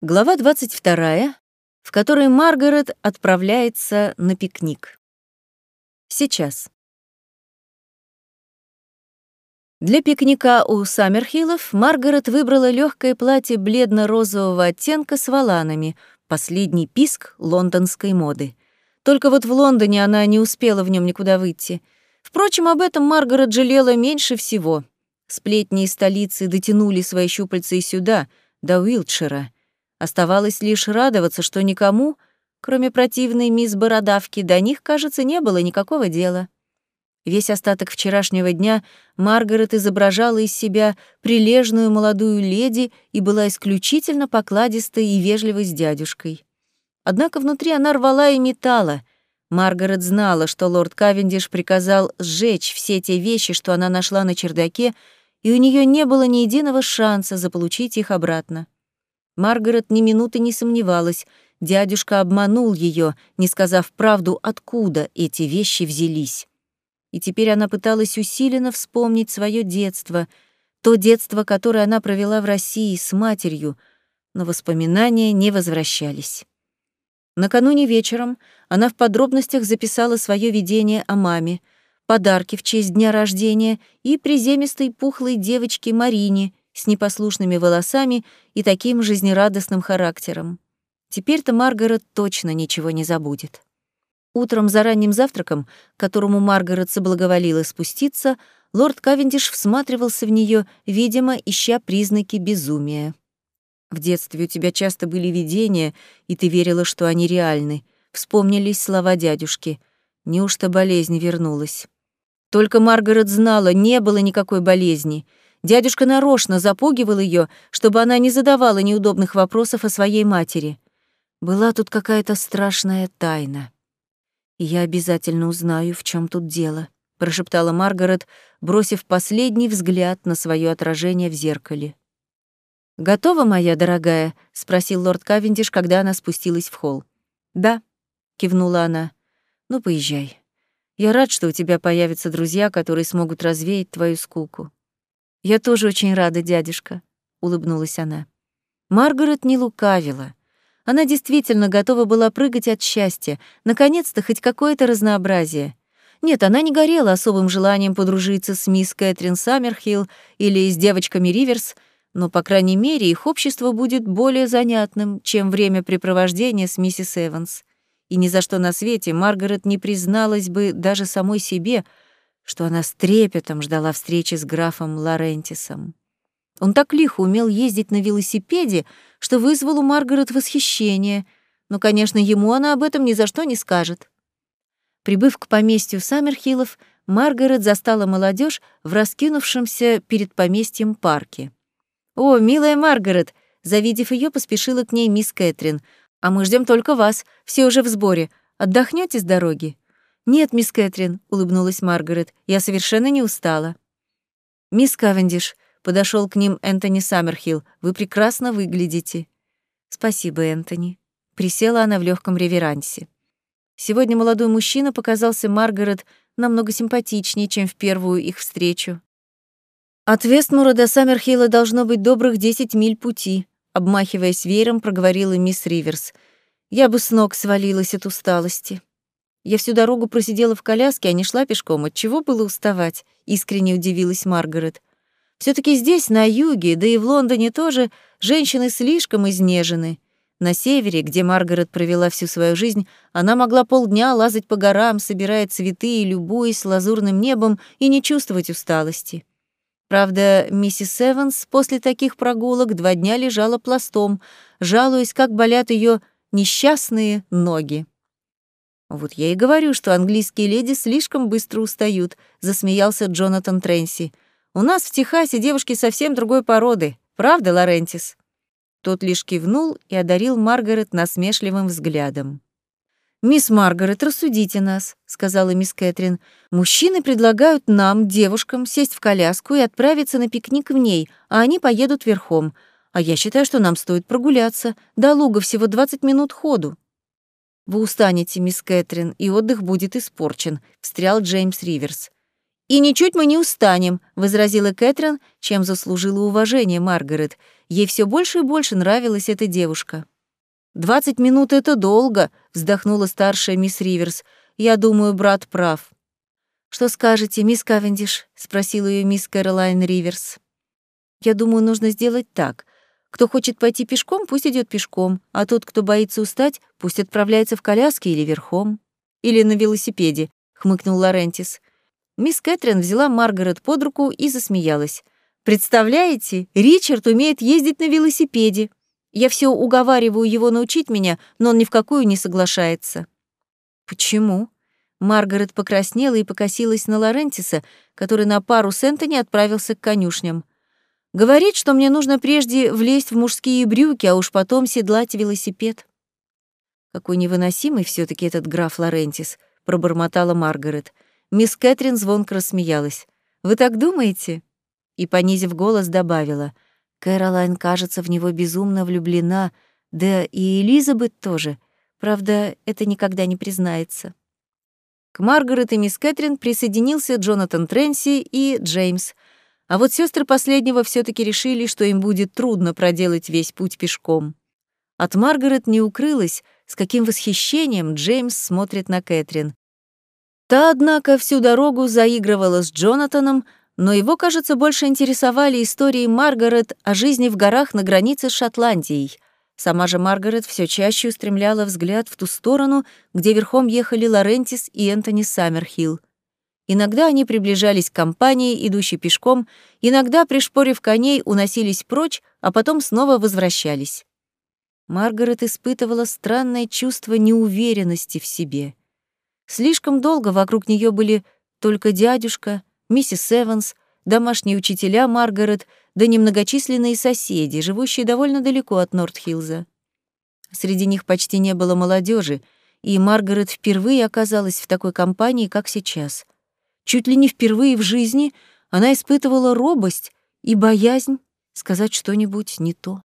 Глава 22, в которой Маргарет отправляется на пикник. Сейчас. Для пикника у Саммерхиллов Маргарет выбрала легкое платье бледно-розового оттенка с воланами, последний писк лондонской моды. Только вот в Лондоне она не успела в нем никуда выйти. Впрочем, об этом Маргарет жалела меньше всего. Сплетни из столицы дотянули свои щупальца и сюда, до Уилтшира — Оставалось лишь радоваться, что никому, кроме противной мисс Бородавки, до них, кажется, не было никакого дела. Весь остаток вчерашнего дня Маргарет изображала из себя прилежную молодую леди и была исключительно покладистой и вежливой с дядюшкой. Однако внутри она рвала и метала. Маргарет знала, что лорд Кавендиш приказал сжечь все те вещи, что она нашла на чердаке, и у нее не было ни единого шанса заполучить их обратно. Маргарет ни минуты не сомневалась, дядюшка обманул ее, не сказав правду, откуда эти вещи взялись. И теперь она пыталась усиленно вспомнить свое детство, то детство, которое она провела в России с матерью, но воспоминания не возвращались. Накануне вечером она в подробностях записала свое видение о маме, подарки в честь дня рождения и приземистой пухлой девочке Марине, с непослушными волосами и таким жизнерадостным характером. Теперь-то Маргарет точно ничего не забудет. Утром за ранним завтраком, к которому Маргарет соблаговолила спуститься, лорд Кавендиш всматривался в нее, видимо, ища признаки безумия. «В детстве у тебя часто были видения, и ты верила, что они реальны», — вспомнились слова дядюшки. Неужто болезнь вернулась? Только Маргарет знала, не было никакой болезни — Дядюшка нарочно запугивал ее, чтобы она не задавала неудобных вопросов о своей матери. Была тут какая-то страшная тайна. «Я обязательно узнаю, в чем тут дело», — прошептала Маргарет, бросив последний взгляд на свое отражение в зеркале. «Готова, моя дорогая?» — спросил лорд Кавендиш, когда она спустилась в холл. «Да», — кивнула она. «Ну, поезжай. Я рад, что у тебя появятся друзья, которые смогут развеять твою скуку. «Я тоже очень рада, дядюшка», — улыбнулась она. Маргарет не лукавила. Она действительно готова была прыгать от счастья, наконец-то хоть какое-то разнообразие. Нет, она не горела особым желанием подружиться с мисс Кэтрин Саммерхилл или с девочками Риверс, но, по крайней мере, их общество будет более занятным, чем времяпрепровождение с миссис Эванс. И ни за что на свете Маргарет не призналась бы даже самой себе — что она с трепетом ждала встречи с графом Лорентисом. Он так лихо умел ездить на велосипеде, что вызвал у Маргарет восхищение, но, конечно, ему она об этом ни за что не скажет. Прибыв к поместью Саммерхиллов, Маргарет застала молодежь в раскинувшемся перед поместьем парке. «О, милая Маргарет!» Завидев ее, поспешила к ней мисс Кэтрин. «А мы ждем только вас, все уже в сборе. Отдохнете с дороги?» «Нет, мисс Кэтрин», — улыбнулась Маргарет, — «я совершенно не устала». «Мисс Кавендиш», — подошел к ним Энтони Саммерхилл, — «вы прекрасно выглядите». «Спасибо, Энтони». Присела она в легком реверансе. Сегодня молодой мужчина показался Маргарет намного симпатичнее, чем в первую их встречу. «От Вестмура до Саммерхилла должно быть добрых десять миль пути», обмахиваясь веером, проговорила мисс Риверс. «Я бы с ног свалилась от усталости». Я всю дорогу просидела в коляске, а не шла пешком. От чего было уставать? Искренне удивилась Маргарет. все таки здесь, на юге, да и в Лондоне тоже, женщины слишком изнежены. На севере, где Маргарет провела всю свою жизнь, она могла полдня лазать по горам, собирая цветы и любуясь лазурным небом и не чувствовать усталости. Правда, миссис Эванс после таких прогулок два дня лежала пластом, жалуясь, как болят ее несчастные ноги. «Вот я и говорю, что английские леди слишком быстро устают», — засмеялся Джонатан Тренси. «У нас в Техасе девушки совсем другой породы. Правда, Лорентис?» Тот лишь кивнул и одарил Маргарет насмешливым взглядом. «Мисс Маргарет, рассудите нас», — сказала мисс Кэтрин. «Мужчины предлагают нам, девушкам, сесть в коляску и отправиться на пикник в ней, а они поедут верхом. А я считаю, что нам стоит прогуляться. До луга всего 20 минут ходу». «Вы устанете, мисс Кэтрин, и отдых будет испорчен», — встрял Джеймс Риверс. «И ничуть мы не устанем», — возразила Кэтрин, чем заслужила уважение Маргарет. Ей все больше и больше нравилась эта девушка. «Двадцать минут — это долго», — вздохнула старшая мисс Риверс. «Я думаю, брат прав». «Что скажете, мисс Кавендиш?» — спросила ее мисс Кэролайн Риверс. «Я думаю, нужно сделать так. Кто хочет пойти пешком, пусть идет пешком, а тот, кто боится устать, пусть отправляется в коляске или верхом. Или на велосипеде», — хмыкнул Лорентис. Мисс Кэтрин взяла Маргарет под руку и засмеялась. «Представляете, Ричард умеет ездить на велосипеде. Я все уговариваю его научить меня, но он ни в какую не соглашается». «Почему?» Маргарет покраснела и покосилась на Лорентиса, который на пару с Энтони отправился к конюшням. «Говорит, что мне нужно прежде влезть в мужские брюки, а уж потом седлать велосипед». «Какой невыносимый все таки этот граф Лорентис», — пробормотала Маргарет. Мисс Кэтрин звонко рассмеялась. «Вы так думаете?» И, понизив голос, добавила. «Кэролайн, кажется, в него безумно влюблена, да и Элизабет тоже. Правда, это никогда не признается». К Маргарет и мисс Кэтрин присоединился Джонатан Тренси и Джеймс. А вот сестры последнего все таки решили, что им будет трудно проделать весь путь пешком. От Маргарет не укрылось, с каким восхищением Джеймс смотрит на Кэтрин. Та, однако, всю дорогу заигрывала с Джонатаном, но его, кажется, больше интересовали истории Маргарет о жизни в горах на границе с Шотландией. Сама же Маргарет все чаще устремляла взгляд в ту сторону, где верхом ехали Лорентис и Энтони Саммерхилл. Иногда они приближались к компании, идущей пешком, иногда, пришпорив коней, уносились прочь, а потом снова возвращались. Маргарет испытывала странное чувство неуверенности в себе. Слишком долго вокруг нее были только дядюшка, миссис Эванс, домашние учителя Маргарет, да немногочисленные соседи, живущие довольно далеко от Нортхилза. Среди них почти не было молодежи, и Маргарет впервые оказалась в такой компании, как сейчас. Чуть ли не впервые в жизни она испытывала робость и боязнь сказать что-нибудь не то.